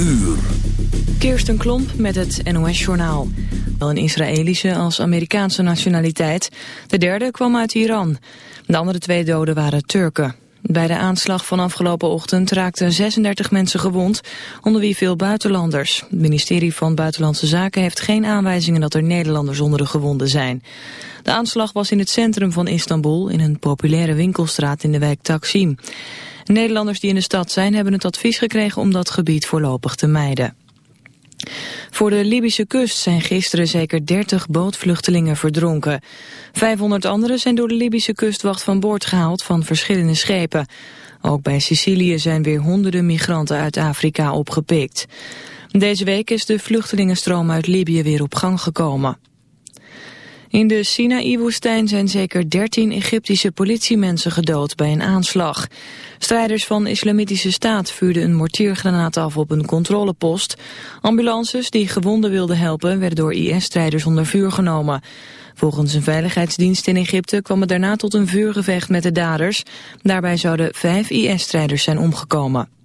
uur. Kirsten Klomp met het NOS-journaal. Wel een Israëlische als Amerikaanse nationaliteit. De derde kwam uit Iran. De andere twee doden waren Turken. Bij de aanslag van afgelopen ochtend raakten 36 mensen gewond, onder wie veel buitenlanders. Het ministerie van Buitenlandse Zaken heeft geen aanwijzingen dat er Nederlanders onder de gewonden zijn. De aanslag was in het centrum van Istanbul, in een populaire winkelstraat in de wijk Taksim. Nederlanders die in de stad zijn hebben het advies gekregen om dat gebied voorlopig te mijden. Voor de Libische kust zijn gisteren zeker 30 bootvluchtelingen verdronken. 500 anderen zijn door de Libische kustwacht van boord gehaald van verschillende schepen. Ook bij Sicilië zijn weer honderden migranten uit Afrika opgepikt. Deze week is de vluchtelingenstroom uit Libië weer op gang gekomen. In de Sinaï-woestijn zijn zeker 13 Egyptische politiemensen gedood bij een aanslag. Strijders van Islamitische Staat vuurden een mortiergranaat af op een controlepost. Ambulances die gewonden wilden helpen werden door IS-strijders onder vuur genomen. Volgens een veiligheidsdienst in Egypte kwam het daarna tot een vuurgevecht met de daders. Daarbij zouden vijf IS-strijders zijn omgekomen.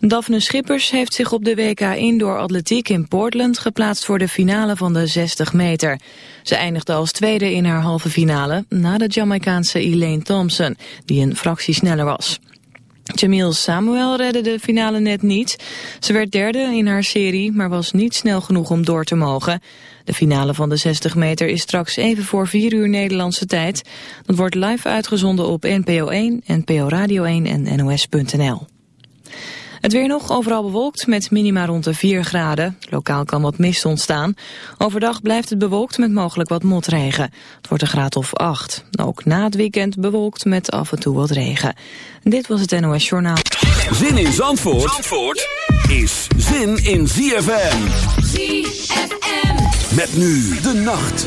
Daphne Schippers heeft zich op de WK Indoor Atletiek in Portland geplaatst voor de finale van de 60 meter. Ze eindigde als tweede in haar halve finale na de Jamaicaanse Elaine Thompson, die een fractie sneller was. Jamil Samuel redde de finale net niet. Ze werd derde in haar serie, maar was niet snel genoeg om door te mogen. De finale van de 60 meter is straks even voor 4 uur Nederlandse tijd. Dat wordt live uitgezonden op NPO 1, NPO Radio 1 en NOS.nl. Het weer nog overal bewolkt met minima rond de 4 graden. Lokaal kan wat mist ontstaan. Overdag blijft het bewolkt met mogelijk wat motregen. Het wordt een graad of 8. Ook na het weekend bewolkt met af en toe wat regen. Dit was het NOS Journaal. Zin in Zandvoort, Zandvoort is zin in ZFM. ZFM. Met nu de nacht.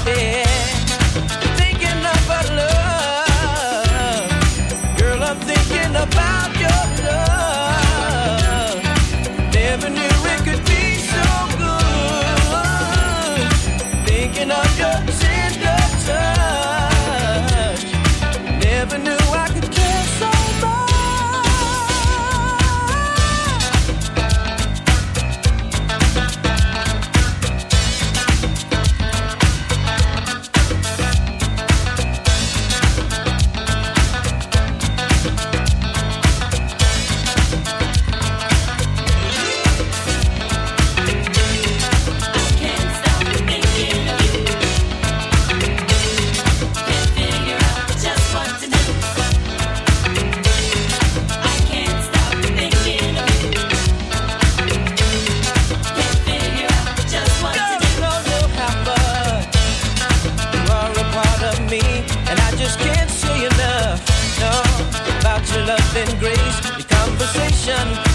ocean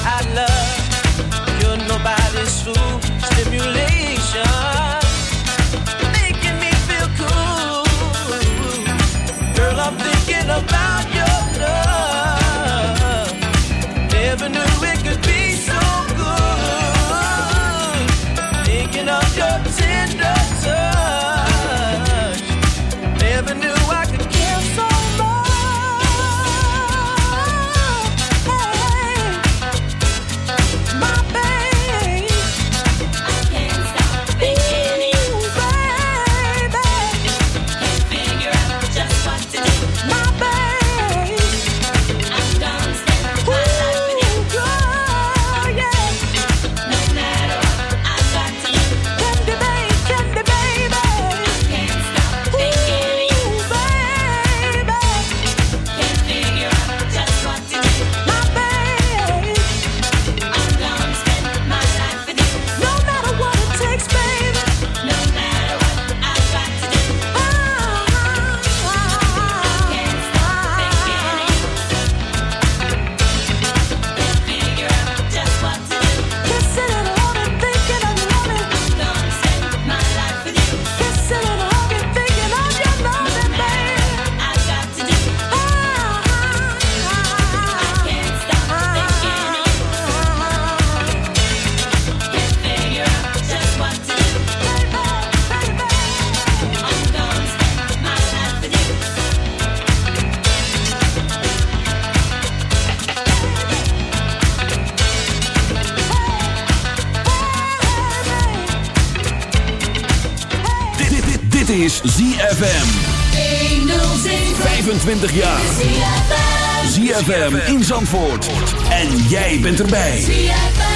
Dit is ZFM. 25 jaar. ZFM in Zandvoort. En jij bent erbij. ZFM.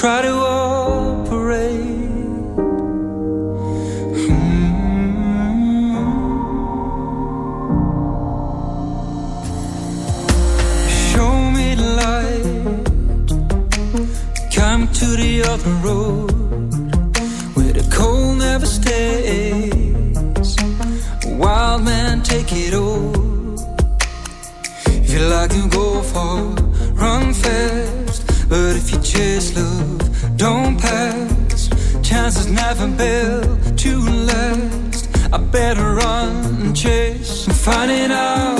try to operate. Hmm. Show me the light. Come to the other road where the cold never stays. Wild man, take it all. If you like to go far, run fast. But if you chase love don't pass. Chances never built to last. I better run and chase and find it out.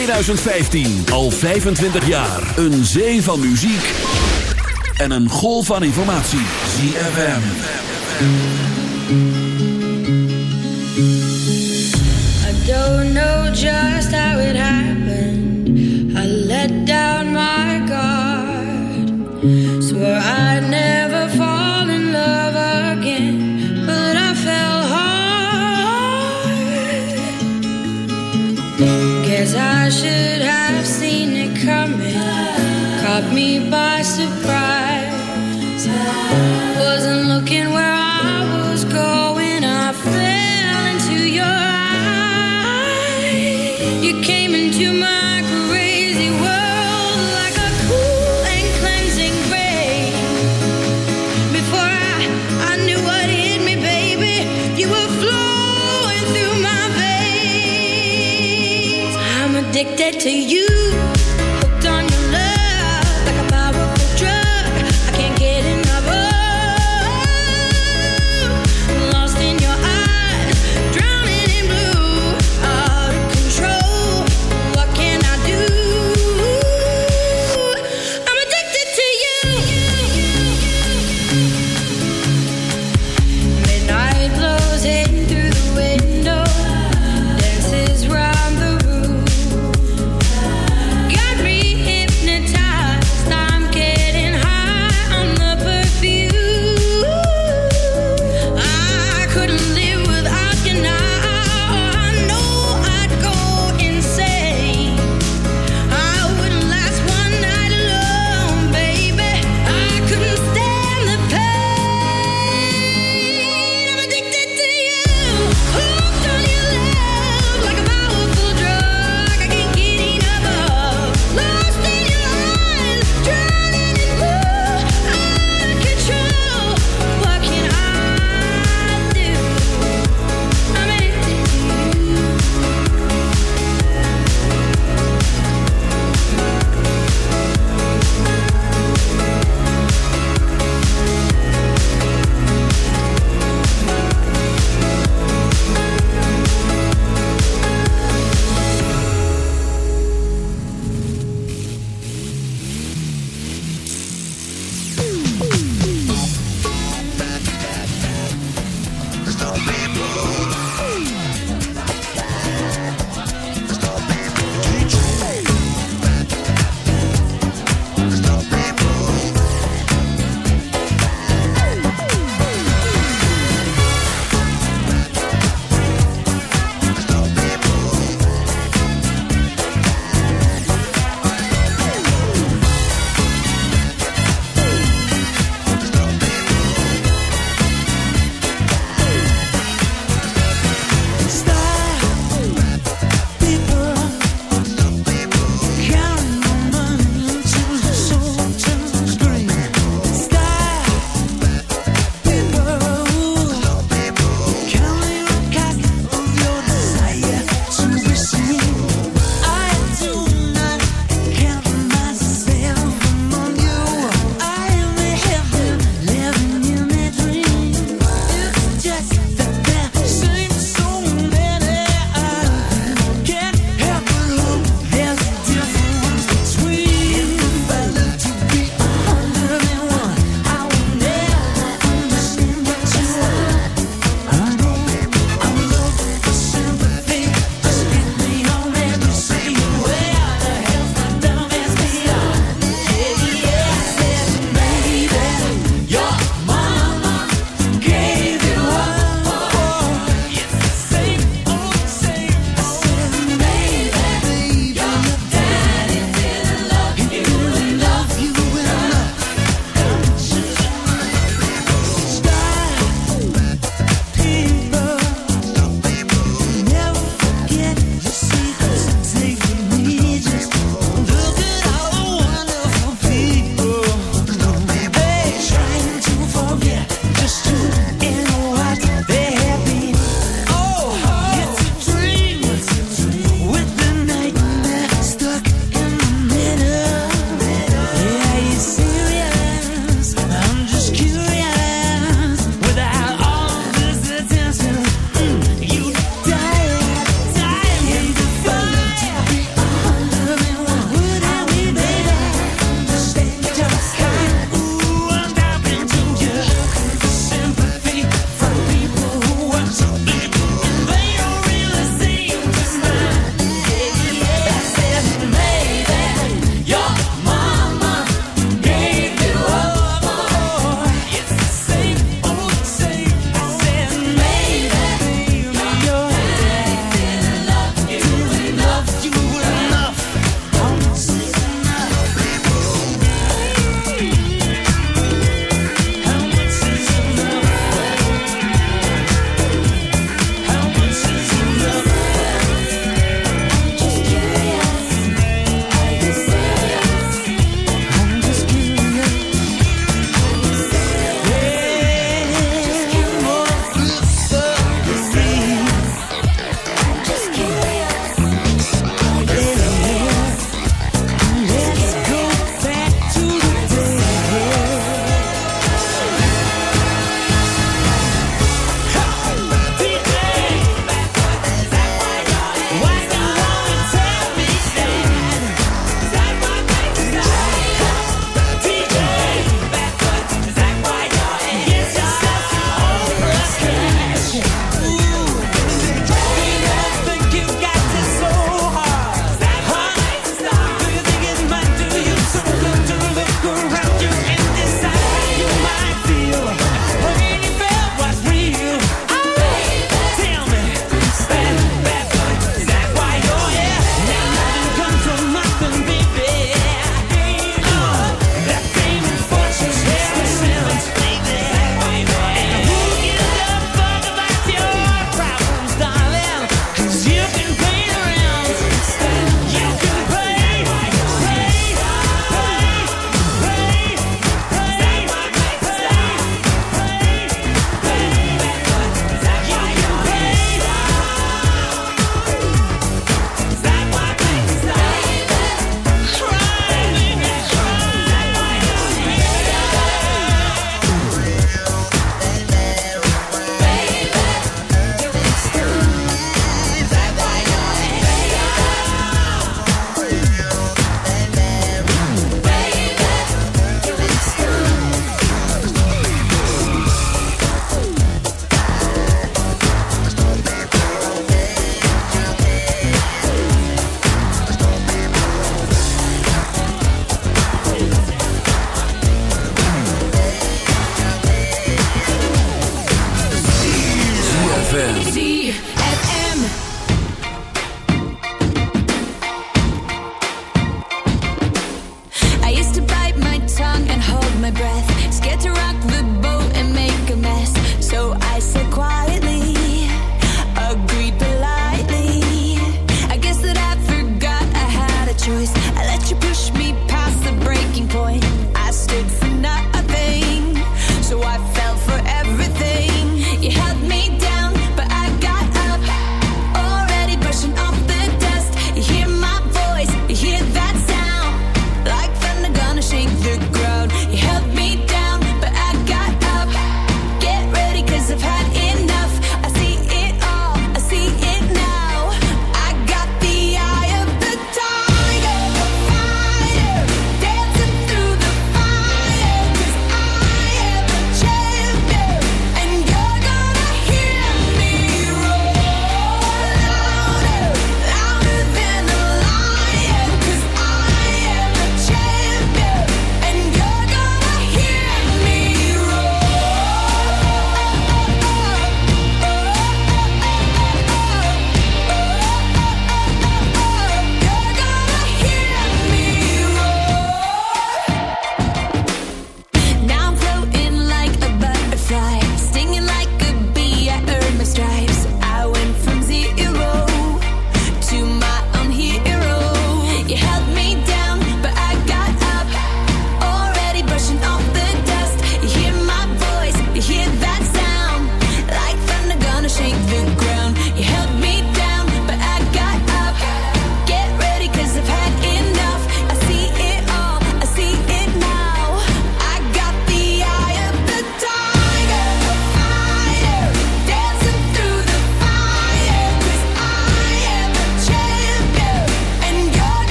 2015. Al 25 jaar. Een zee van muziek. En een golf van informatie. ZFM. I don't know just how it happened. I let down to you.